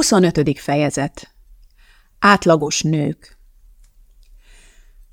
25. fejezet Átlagos nők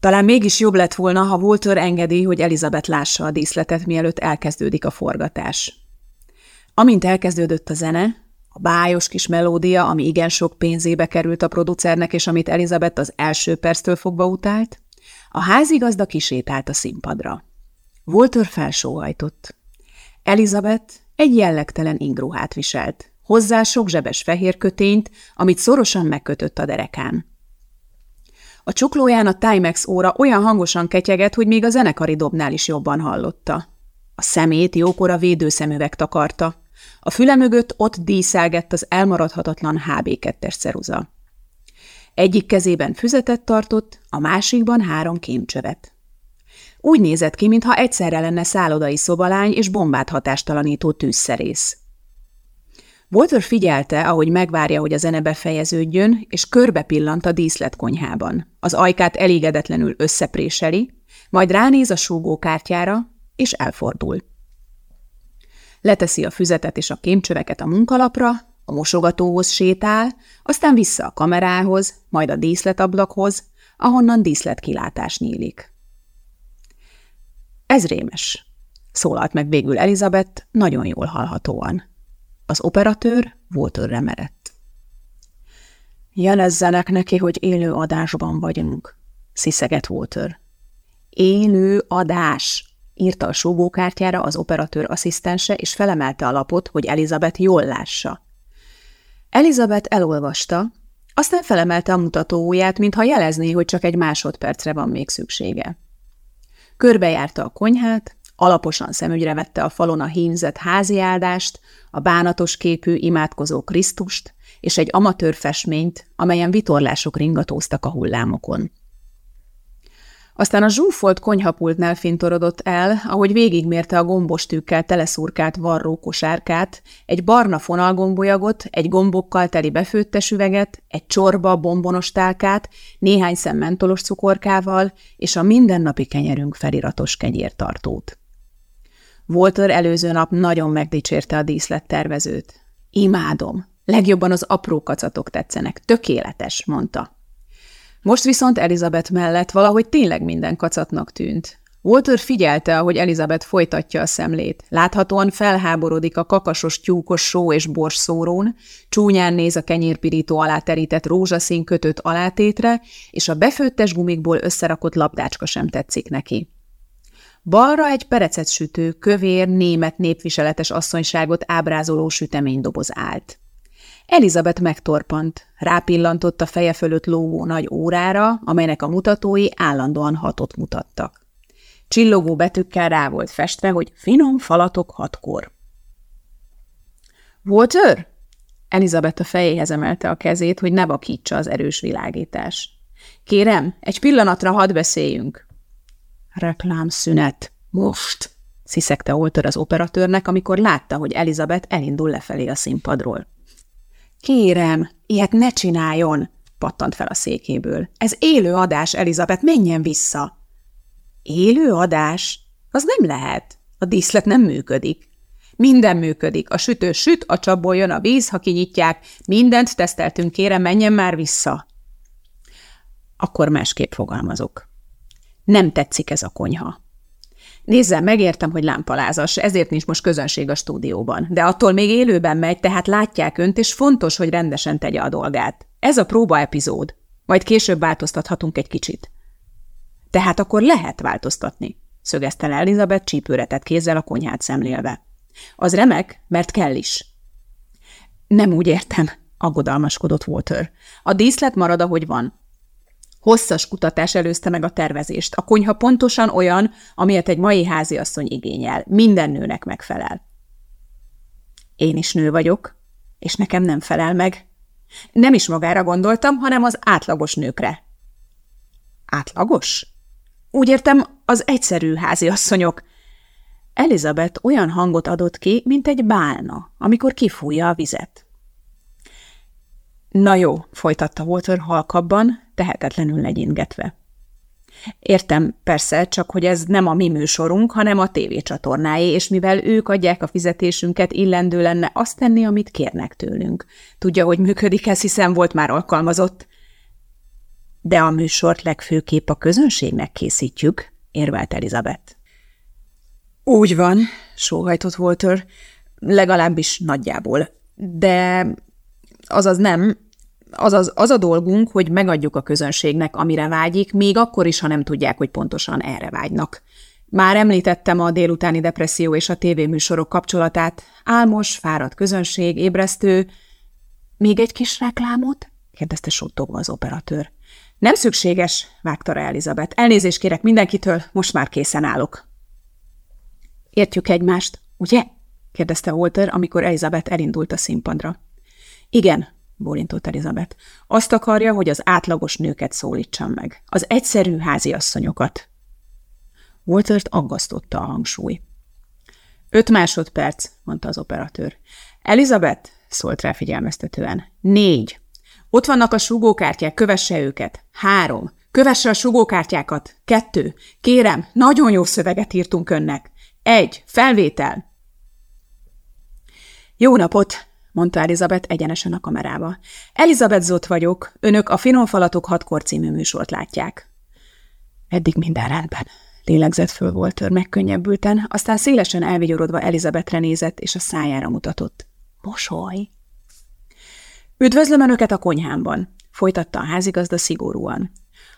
Talán mégis jobb lett volna, ha Walter engedi, hogy Elizabeth lássa a díszletet, mielőtt elkezdődik a forgatás. Amint elkezdődött a zene, a bájos kis melódia, ami igen sok pénzébe került a producernek, és amit Elizabeth az első perctől fogva utált, a házigazda kisétált a színpadra. Walter felsóhajtott. Elizabeth egy jellegtelen ingruhát viselt, hozzá sok zsebes fehér kötényt, amit szorosan megkötött a derekán. A csuklóján a Timex óra olyan hangosan ketyegett, hogy még a zenekari dobnál is jobban hallotta. A szemét jókora védőszemüveg takarta. A füle mögött ott díszelgett az elmaradhatatlan HB2-es ceruza. Egyik kezében füzetet tartott, a másikban három kémcsövet. Úgy nézett ki, mintha egyszerre lenne szállodai szobalány és bombát hatástalanító tűzszerész. Walter figyelte, ahogy megvárja, hogy a zene befejeződjön, és körbe pillant a díszletkonyhában. Az ajkát elégedetlenül összepréseli, majd ránéz a súgókártyára, és elfordul. Leteszi a füzetet és a kémcsöveket a munkalapra, a mosogatóhoz sétál, aztán vissza a kamerához, majd a díszletablakhoz, ahonnan díszletkilátás nyílik. Ez rémes, szólalt meg végül Elizabeth nagyon jól hallhatóan. Az operatőr Walterre merett. Jelezzenek neki, hogy élő adásban vagyunk, sziszegett Walter. Élő adás, írta a súgókártyára az operatőr asszisztense, és felemelte a lapot, hogy Elizabeth jól lássa. Elizabeth elolvasta, aztán felemelte a mutatóját, mintha jelezné, hogy csak egy másodpercre van még szüksége. Körbejárta a konyhát, Alaposan szemügyre vette a falon a hímzett áldást, a bánatos képű imádkozó Krisztust és egy amatőr festményt, amelyen vitorlások ringatóztak a hullámokon. Aztán a zsúfolt konyhapultnál fintorodott el, ahogy végigmérte a gombos tűkkel teleszurkált varró kosárkát, egy barna fonalgombolyagot, egy gombokkal teli befőttes üveget, egy csorba bombonos tálkát, néhány szem mentolos cukorkával és a mindennapi kenyerünk feliratos kenyértartót. Walter előző nap nagyon megdicsérte a díszlettervezőt. Imádom. Legjobban az apró kacatok tetszenek. Tökéletes, mondta. Most viszont Elizabeth mellett valahogy tényleg minden kacatnak tűnt. Walter figyelte, ahogy Elizabeth folytatja a szemlét. Láthatóan felháborodik a kakasos, tyúkos só és bors csúnyán néz a kenyérpirító alá terített rózsaszín kötött alátétre, és a befőttes gumikból összerakott labdácska sem tetszik neki. Balra egy perecet sütő, kövér, német népviseletes asszonyságot ábrázoló süteménydoboz állt. Elizabeth megtorpant, rápillantott a feje fölött lógó nagy órára, amelynek a mutatói állandóan hatot mutattak. Csillogó betűkkel rá volt festve, hogy finom falatok hatkor. – Walter? Elizabeth a fejéhez emelte a kezét, hogy ne vakítsa az erős világítás. – Kérem, egy pillanatra hadd beszéljünk. Reklámszünet. Most! sziszegte Olter az operatőrnek, amikor látta, hogy Elizabeth elindul lefelé a színpadról. Kérem, ilyet ne csináljon! pattant fel a székéből. Ez élő adás, Elizabeth, menjen vissza! Élő adás? Az nem lehet. A díszlet nem működik. Minden működik. A sütő süt, a csapból jön a víz, ha kinyitják. Mindent teszteltünk, kérem, menjen már vissza. Akkor másképp fogalmazok. Nem tetszik ez a konyha. Nézzel, megértem, hogy lámpalázas, ezért nincs most közönség a stúdióban, de attól még élőben megy, tehát látják önt, és fontos, hogy rendesen tegye a dolgát. Ez a próba epizód. Majd később változtathatunk egy kicsit. Tehát akkor lehet változtatni, szögezte le Elizabeth csípőretett kézzel a konyhát szemlélve. Az remek, mert kell is. Nem úgy értem, aggodalmaskodott Walter. A díszlet marad, ahogy van. Hosszas kutatás előzte meg a tervezést. A konyha pontosan olyan, amilyet egy mai háziasszony igényel. Minden nőnek megfelel. Én is nő vagyok, és nekem nem felel meg. Nem is magára gondoltam, hanem az átlagos nőkre. Átlagos? Úgy értem, az egyszerű háziasszonyok. Elizabeth olyan hangot adott ki, mint egy bálna, amikor kifújja a vizet. Na jó, folytatta Walter halkabban, tehetetlenül legyingetve. Értem, persze, csak hogy ez nem a mi műsorunk, hanem a tévécsatornáé, és mivel ők adják a fizetésünket, illendő lenne azt tenni, amit kérnek tőlünk. Tudja, hogy működik ez, hiszen volt már alkalmazott. De a műsort legfőképp a közönségnek készítjük, érvelt Elizabeth. Úgy van, sóhajtott Walter, legalábbis nagyjából. De azaz nem, azaz az a dolgunk, hogy megadjuk a közönségnek, amire vágyik, még akkor is, ha nem tudják, hogy pontosan erre vágynak. Már említettem a délutáni depresszió és a tévéműsorok kapcsolatát. Álmos, fáradt közönség, ébresztő. Még egy kis reklámot? kérdezte suttogva az operatőr. Nem szükséges, vágta rá Elizabeth. Elnézést kérek mindenkitől, most már készen állok. Értjük egymást, ugye? kérdezte Walter, amikor Elizabeth elindult a színpadra. Igen, bólintott Elizabeth. Azt akarja, hogy az átlagos nőket szólítsam meg. Az egyszerű háziasszonyokat. Waltert aggasztotta a hangsúly. Öt másodperc, mondta az operatőr. Elizabeth, szólt rá figyelmeztetően. Négy. Ott vannak a sugókártyák, kövesse őket. Három. Kövesse a sugókártyákat. Kettő. Kérem, nagyon jó szöveget írtunk önnek. Egy. Felvétel. Jó napot, mondta Elizabeth egyenesen a kamerába. Elizabeth Zott vagyok, önök a Finom Falatok hatkor című műsort látják. Eddig minden rendben. Lélegzett föl Walter megkönnyebbülten, aztán szélesen elvigyorodva Elizabetre nézett, és a szájára mutatott. Mosoly! Üdvözlöm Önöket a konyhámban, folytatta a házigazda szigorúan.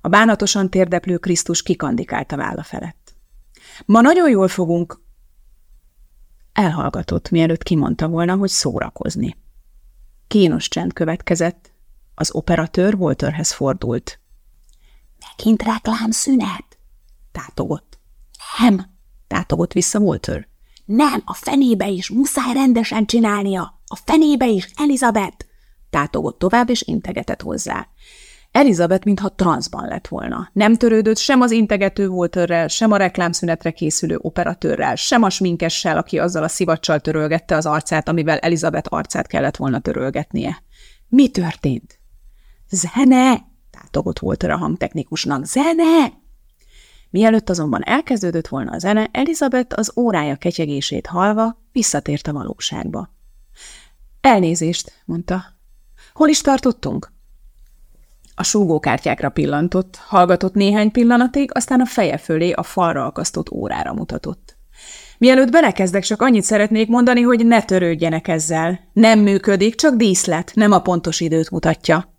A bánatosan térdeplő Krisztus kikandikált a válla felett. Ma nagyon jól fogunk Elhallgatott, mielőtt kimondta volna, hogy szórakozni. Kínos csend következett. Az operatőr Walterhez fordult. Megint szünet? Tátogott. Nem, tátogott vissza Walter. Nem, a fenébe is, muszáj rendesen csinálnia. A fenébe is, Elizabeth! Tátogott tovább, és integetett hozzá. Elizabeth mintha transzban lett volna. Nem törődött sem az integető Walterrel, sem a reklámszünetre készülő operatőrrel, sem a sminkessel, aki azzal a szivacsal törölgette az arcát, amivel Elizabeth arcát kellett volna törölgetnie. Mi történt? Zene! tátogott Walter a hangtechnikusnak. Zene! Mielőtt azonban elkezdődött volna a zene, Elizabeth az órája ketyegését halva visszatért a valóságba. Elnézést, mondta. Hol is tartottunk? A súgókártyákra pillantott, hallgatott néhány pillanatig, aztán a feje fölé a falra akasztott órára mutatott. Mielőtt belekezdek, csak annyit szeretnék mondani, hogy ne törődjenek ezzel. Nem működik, csak díszlet, nem a pontos időt mutatja.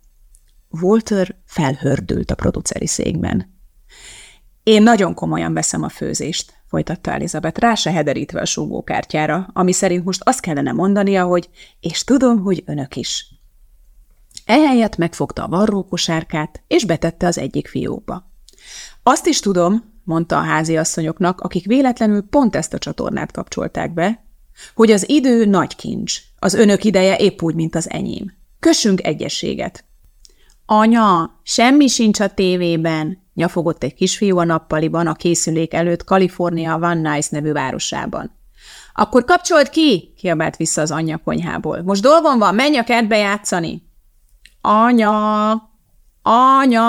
Walter felhördült a produceri székben. Én nagyon komolyan veszem a főzést, folytatta Elizabeth, rá se hederítve a súgókártyára, ami szerint most azt kellene mondania, hogy és tudom, hogy önök is. Ehelyett megfogta a varrókosárkát, és betette az egyik fiókba. Azt is tudom, mondta a háziasszonyoknak, akik véletlenül pont ezt a csatornát kapcsolták be, hogy az idő nagy kincs, az önök ideje épp úgy, mint az enyém. Kössünk egyességet. Anya, semmi sincs a tévében, nyafogott egy kisfiú a nappaliban a készülék előtt Kalifornia Van Nice nevű városában. Akkor kapcsolt ki, kiabált vissza az anyja konyhából. Most dolgom van, menj a kertbe játszani. Anya! Anya!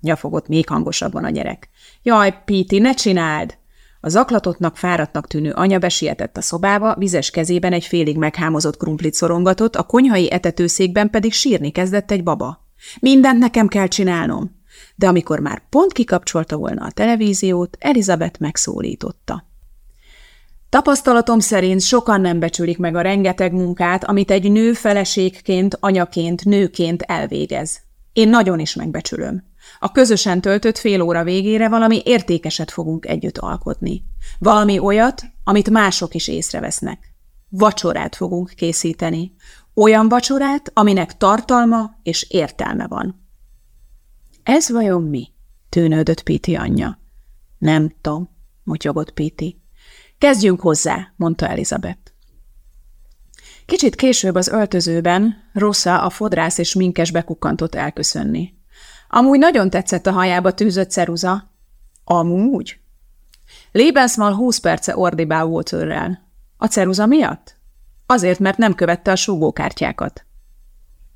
nyafogott még hangosabban a gyerek. Jaj, Píti, ne csináld! A zaklatottnak, fáradtnak tűnő anya besietett a szobába, vizes kezében egy félig meghámozott krumplit szorongatott, a konyhai etetőszékben pedig sírni kezdett egy baba. Mindent nekem kell csinálnom. De amikor már pont kikapcsolta volna a televíziót, Elizabeth megszólította. Tapasztalatom szerint sokan nem becsülik meg a rengeteg munkát, amit egy nő feleségként, anyaként, nőként elvégez. Én nagyon is megbecsülöm. A közösen töltött fél óra végére valami értékeset fogunk együtt alkotni. Valami olyat, amit mások is észrevesznek. Vacsorát fogunk készíteni. Olyan vacsorát, aminek tartalma és értelme van. Ez vajon mi? tűnődött Piti anyja. Nem tudom, motyogott Piti. Kezdjünk hozzá, mondta Elizabeth. Kicsit később az öltözőben Rossa a fodrász és minkes bekukkantott elköszönni. Amúgy nagyon tetszett a hajába tűzött ceruza. Amúgy? Lebensmal húsz perce ordibál Walterrel. A ceruza miatt? Azért, mert nem követte a súgókártyákat.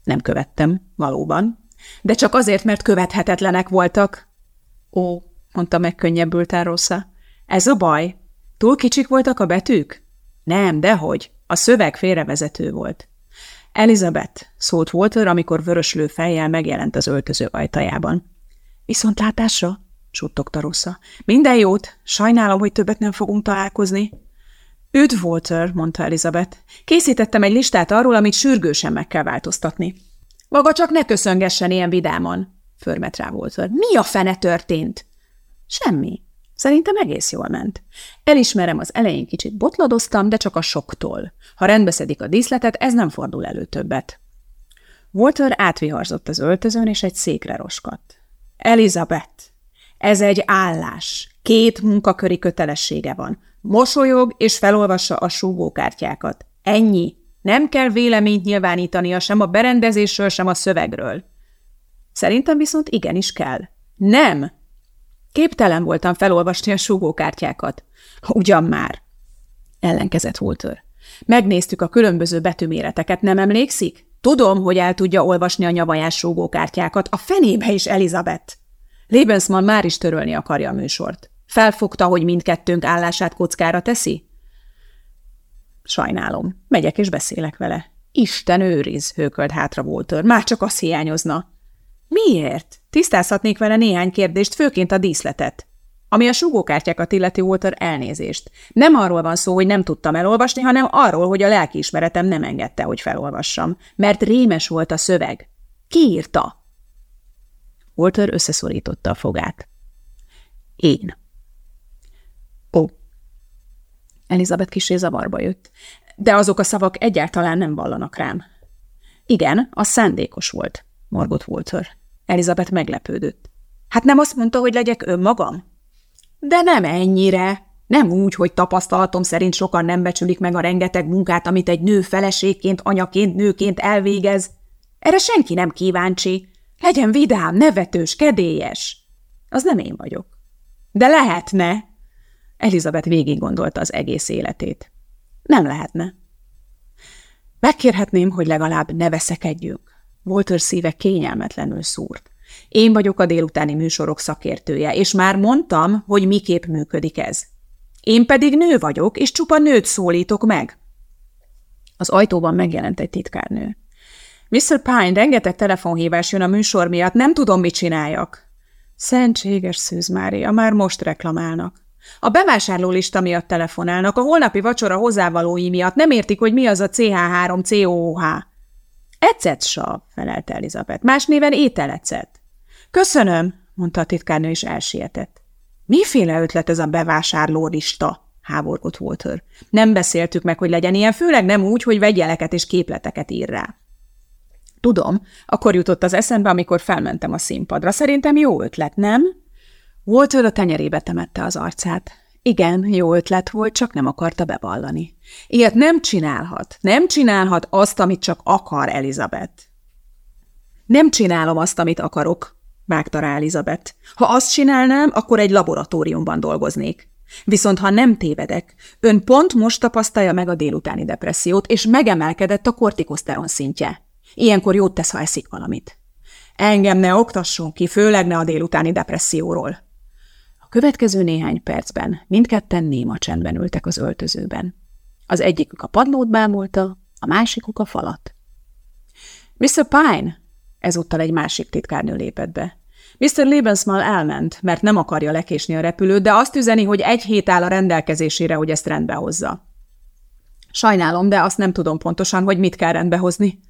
Nem követtem, valóban. De csak azért, mert követhetetlenek voltak. Ó, mondta megkönnyebbülten Rossa. Ez a baj? Túl kicsik voltak a betűk? Nem, dehogy. A szöveg félrevezető volt. Elizabeth, szólt Walter, amikor vöröslő fejjel megjelent az öltöző ajtajában. Viszontlátásra? suttogta Rossa. Minden jót. Sajnálom, hogy többet nem fogunk találkozni. Üdv, Walter, mondta Elizabeth. Készítettem egy listát arról, amit sürgősen meg kell változtatni. Maga csak ne köszöngessen ilyen vidáman, förmet rá Walter. Mi a fene történt? Semmi. Szerintem egész jól ment. Elismerem, az elején kicsit botladoztam, de csak a soktól. Ha rendbeszedik a díszletet, ez nem fordul elő többet. Walter átviharzott az öltözőn, és egy székre roskadt. Elizabeth, ez egy állás. Két munkaköri kötelessége van. Mosolyog és felolvassa a súgókártyákat. Ennyi. Nem kell véleményt nyilvánítania sem a berendezésről, sem a szövegről. Szerintem viszont igenis kell. Nem! Képtelen voltam felolvasni a súgókártyákat. Ugyan már! Ellenkezett Walter. Megnéztük a különböző betűméreteket, nem emlékszik? Tudom, hogy el tudja olvasni a nyavajás súgókártyákat. A fenébe is, Elizabeth! Lebensman már is törölni akarja a műsort. Felfogta, hogy mindkettőnk állását kockára teszi? Sajnálom. Megyek és beszélek vele. Isten őriz, hőkölt hátra Walter. Már csak az hiányozna. Miért? Tisztázhatnék vele néhány kérdést, főként a díszletet. Ami a sugókártyákat illeti Walter elnézést. Nem arról van szó, hogy nem tudtam elolvasni, hanem arról, hogy a lelkiismeretem nem engedte, hogy felolvassam. Mert rémes volt a szöveg. Ki írta? Walter összeszorította a fogát. Én. Ó. Elizabeth kisé zavarba jött. De azok a szavak egyáltalán nem vallanak rám. Igen, az szándékos volt, morgott Walter. Elizabeth meglepődött. Hát nem azt mondta, hogy legyek önmagam? De nem ennyire. Nem úgy, hogy tapasztalatom szerint sokan nem becsülik meg a rengeteg munkát, amit egy nő feleségként, anyaként, nőként elvégez. Erre senki nem kíváncsi. Legyen vidám, nevetős, kedélyes. Az nem én vagyok. De lehetne. Elizabeth végig gondolta az egész életét. Nem lehetne. Megkérhetném, hogy legalább ne veszekedjünk. Walter szíve kényelmetlenül szúrt. Én vagyok a délutáni műsorok szakértője, és már mondtam, hogy miképp működik ez. Én pedig nő vagyok, és csupa nőt szólítok meg. Az ajtóban megjelent egy titkárnő. Mr. Pine, rengeteg telefonhívás jön a műsor miatt, nem tudom, mit csináljak. Szentséges Szűz Mária, már most reklamálnak. A bevásárlólista miatt telefonálnak, a holnapi vacsora hozzávalói miatt nem értik, hogy mi az a CH3COOH. Ecetsav, felelte Elizabeth. Más néven ételecet. Köszönöm, mondta a titkárnő, és elsietett. Miféle ötlet ez a bevásárlólista? háborgott Walter. Nem beszéltük meg, hogy legyen ilyen, főleg nem úgy, hogy vegyeleket és képleteket ír rá. Tudom, akkor jutott az eszembe, amikor felmentem a színpadra. Szerintem jó ötlet, nem? Walter a tenyerébe temette az arcát. Igen, jó ötlet volt, csak nem akarta bevallani. Ilyet nem csinálhat. Nem csinálhat azt, amit csak akar Elizabeth. Nem csinálom azt, amit akarok, vágta rá Elizabeth. Ha azt csinálnám, akkor egy laboratóriumban dolgoznék. Viszont ha nem tévedek, ön pont most tapasztalja meg a délutáni depressziót, és megemelkedett a kortikoszteron szintje. Ilyenkor jót tesz, ha eszik valamit. Engem ne oktasson ki, főleg ne a délutáni depresszióról. Következő néhány percben mindketten néma csendben ültek az öltözőben. Az egyikük a padlót bámulta, a másikuk a falat. Mr. Pine! Ezúttal egy másik titkárnő lépett be. Mr. Lebensmal elment, mert nem akarja lekésni a repülőt, de azt üzeni, hogy egy hét áll a rendelkezésére, hogy ezt rendbe hozza. Sajnálom, de azt nem tudom pontosan, hogy mit kell rendbe hozni.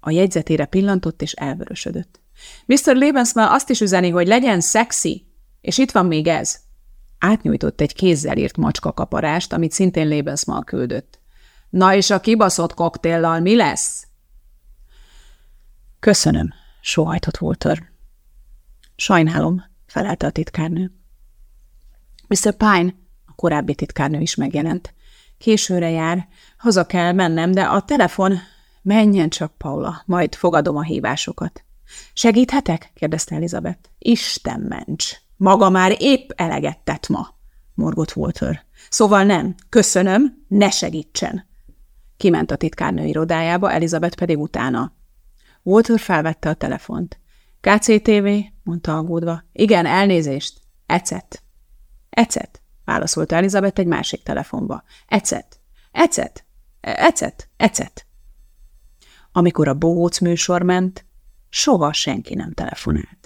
A jegyzetére pillantott és elvörösödött. Mr. Lebensmal azt is üzeni, hogy legyen szexi, és itt van még ez. Átnyújtott egy kézzel írt macska kaparást, amit szintén Lebensmal küldött. Na és a kibaszott koktéllal mi lesz? Köszönöm, sóhajtott Walter. Sajnálom, felelte a titkárnő. Mr. Pine, a korábbi titkárnő is megjelent. Későre jár, haza kell mennem, de a telefon Menjen csak, Paula, majd fogadom a hívásokat. Segíthetek? kérdezte Elizabeth. Isten ments! Maga már épp eleget tett ma, morgott Walter. Szóval nem, köszönöm, ne segítsen. Kiment a titkárnő irodájába, Elizabeth pedig utána. Walter felvette a telefont. KCTV, mondta aggódva. Igen, elnézést. Ecet. Ecet, válaszolta Elizabeth egy másik telefonba. Ecet. Ecet. Ecet. Ecet. Amikor a bohóc műsor ment, soha senki nem telefonált.